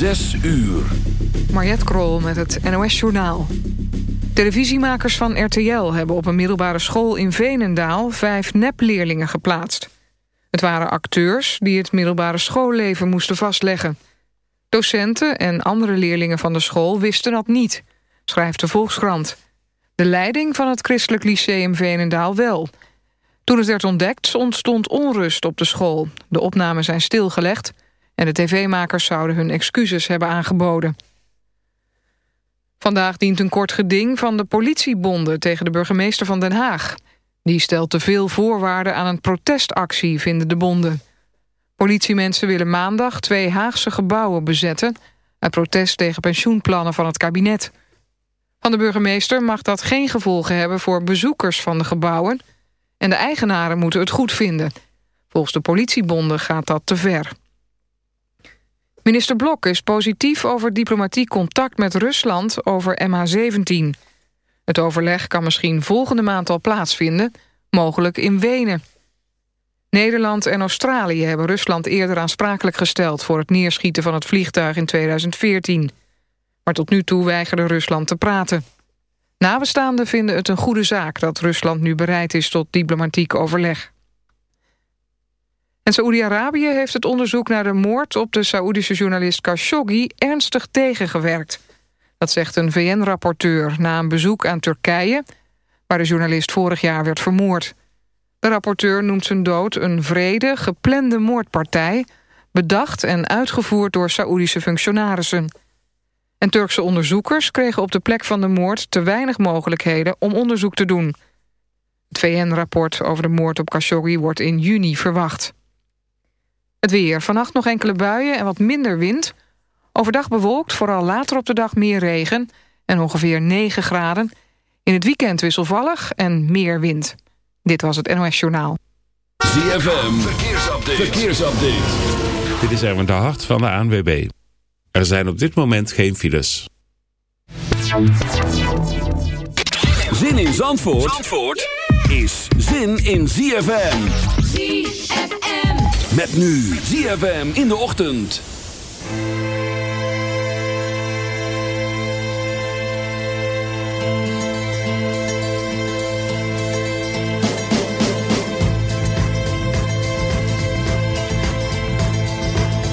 Zes uur. Mariette Krol met het NOS Journaal. Televisiemakers van RTL hebben op een middelbare school in Veenendaal... vijf nepleerlingen geplaatst. Het waren acteurs die het middelbare schoolleven moesten vastleggen. Docenten en andere leerlingen van de school wisten dat niet, schrijft de Volkskrant. De leiding van het Christelijk Lyceum Veenendaal wel. Toen het werd ontdekt ontstond onrust op de school. De opnamen zijn stilgelegd en de tv-makers zouden hun excuses hebben aangeboden. Vandaag dient een kort geding van de politiebonden tegen de burgemeester van Den Haag. Die stelt te veel voorwaarden aan een protestactie, vinden de bonden. Politiemensen willen maandag twee Haagse gebouwen bezetten... uit protest tegen pensioenplannen van het kabinet. Van de burgemeester mag dat geen gevolgen hebben voor bezoekers van de gebouwen... en de eigenaren moeten het goed vinden. Volgens de politiebonden gaat dat te ver. Minister Blok is positief over diplomatiek contact met Rusland over MH17. Het overleg kan misschien volgende maand al plaatsvinden, mogelijk in Wenen. Nederland en Australië hebben Rusland eerder aansprakelijk gesteld... voor het neerschieten van het vliegtuig in 2014. Maar tot nu toe weigerde Rusland te praten. Nabestaanden vinden het een goede zaak dat Rusland nu bereid is tot diplomatiek overleg. En Saoedi-Arabië heeft het onderzoek naar de moord op de Saoedische journalist Khashoggi ernstig tegengewerkt. Dat zegt een VN-rapporteur na een bezoek aan Turkije... waar de journalist vorig jaar werd vermoord. De rapporteur noemt zijn dood een vrede, geplande moordpartij... bedacht en uitgevoerd door Saoedische functionarissen. En Turkse onderzoekers kregen op de plek van de moord... te weinig mogelijkheden om onderzoek te doen. Het VN-rapport over de moord op Khashoggi wordt in juni verwacht. Het weer. Vannacht nog enkele buien en wat minder wind. Overdag bewolkt, vooral later op de dag meer regen... en ongeveer 9 graden. In het weekend wisselvallig en meer wind. Dit was het NOS Journaal. ZFM, verkeersupdate. verkeersupdate. Dit is Erwin de Hart van de ANWB. Er zijn op dit moment geen files. Zin in Zandvoort, Zandvoort is zin in ZFM. ZFM. Met nu ZFM in de ochtend.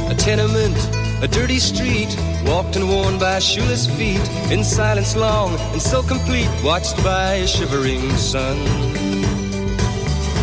A tenement, a dirty street, walked and worn by shoeless feet, in silence long and so complete, watched by a shivering sun.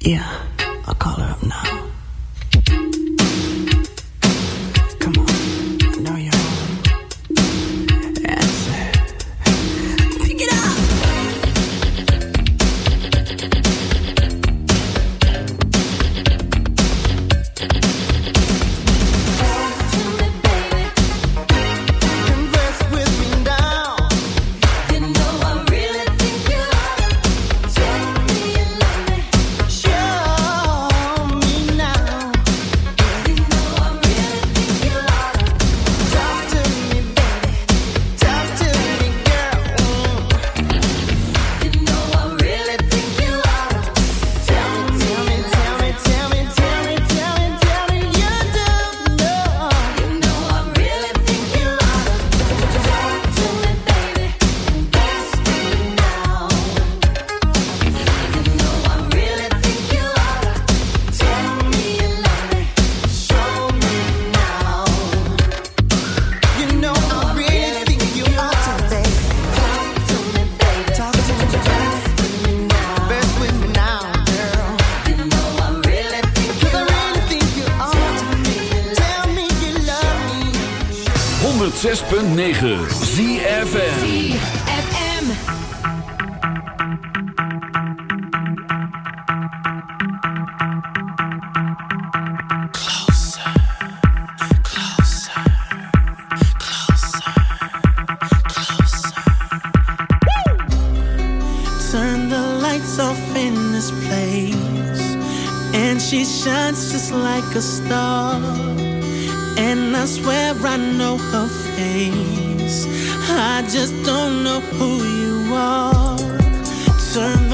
Yeah, I'll call her up know her face. I just don't know who you are. Turn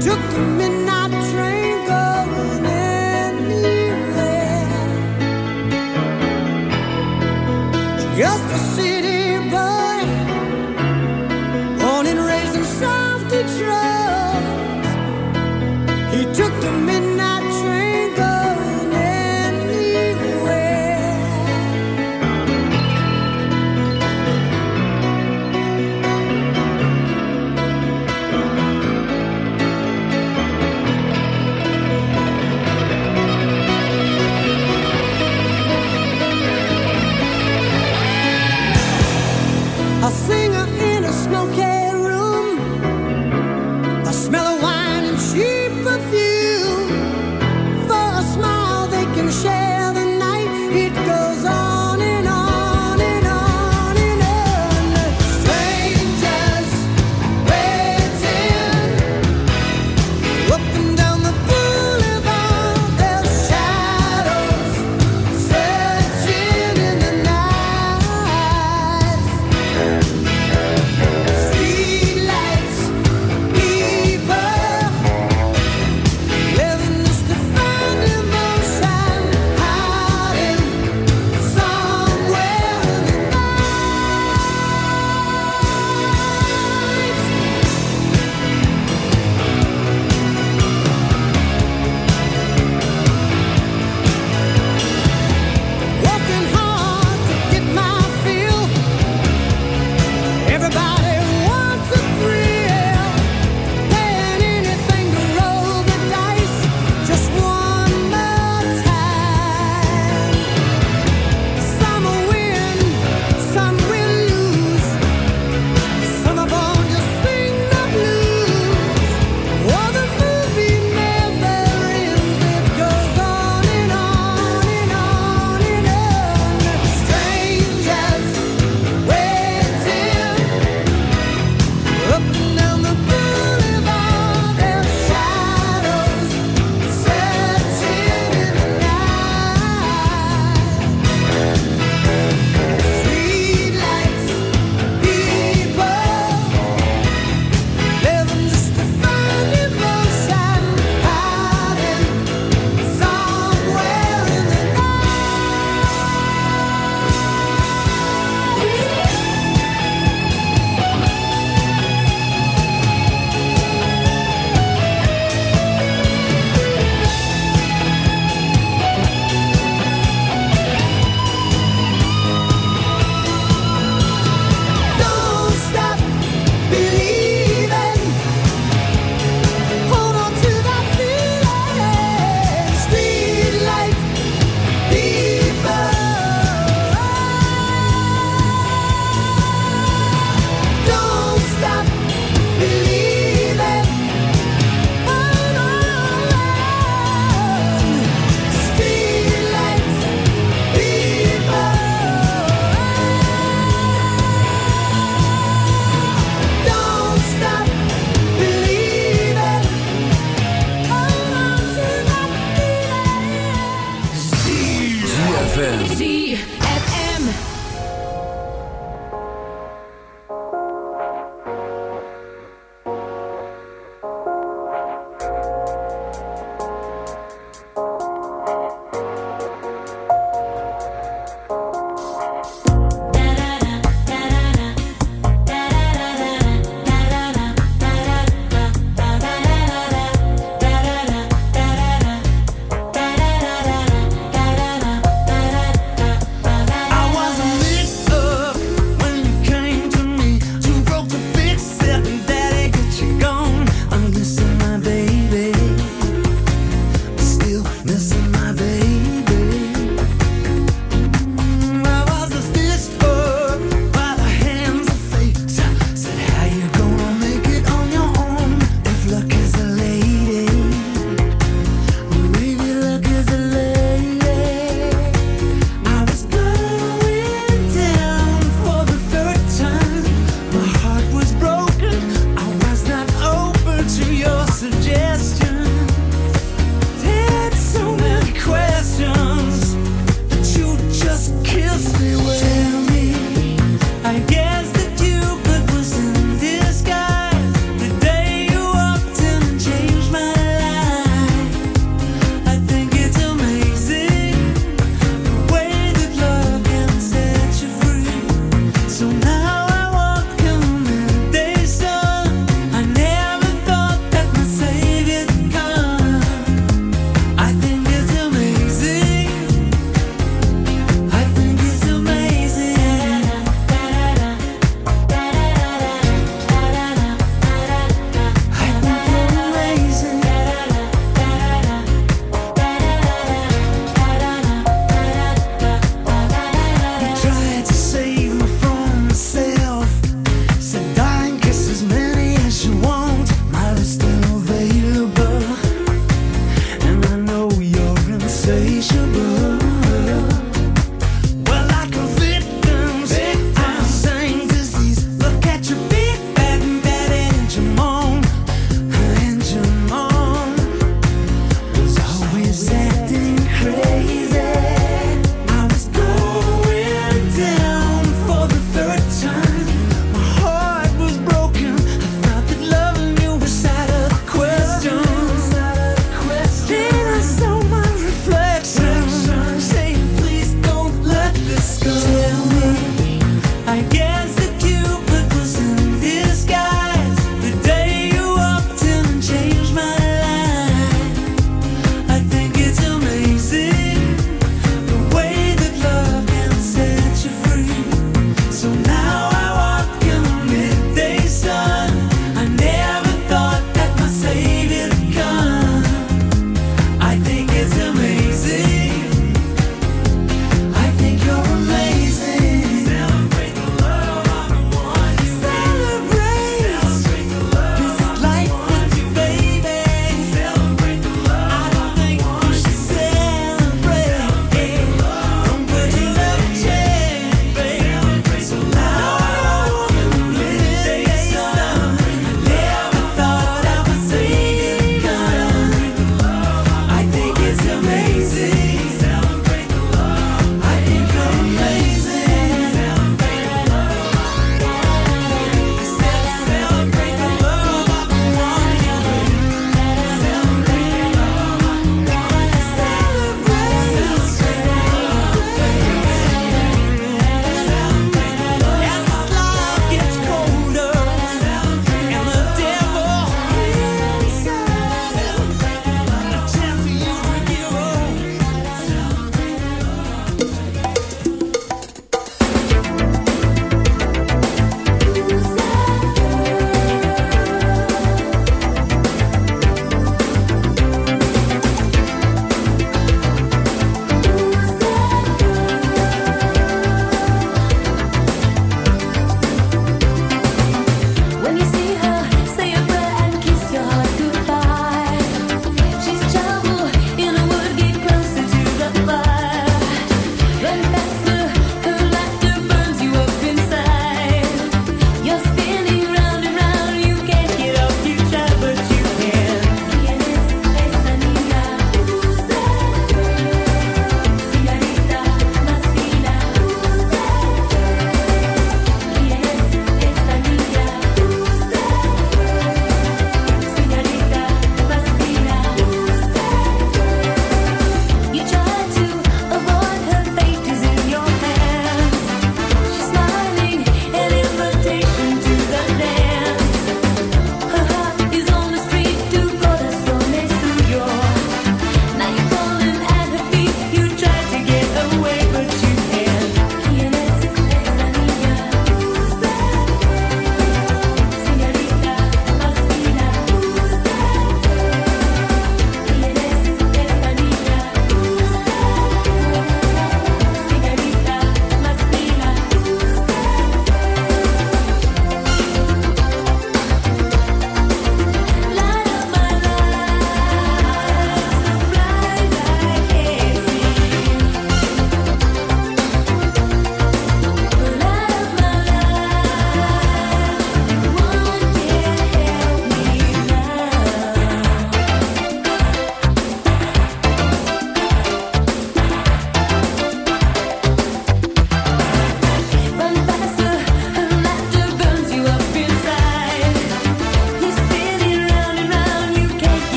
took the minute.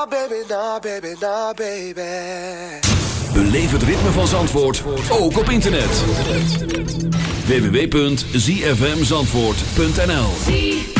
Nah, baby, nah, baby, nah, het ritme van Zandvoort, ook op internet. www.zfmzandvoort.nl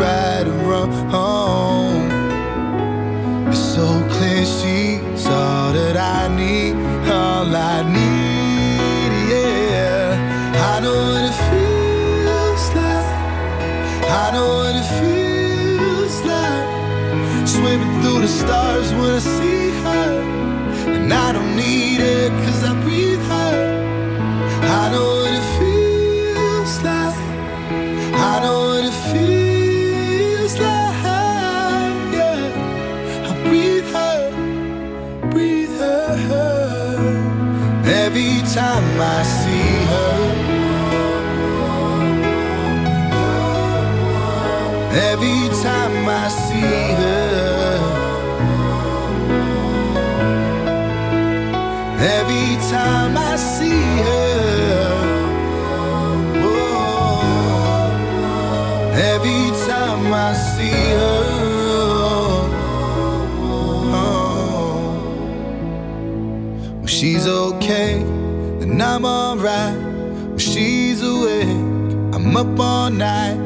up all night,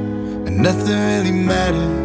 and nothing really matters.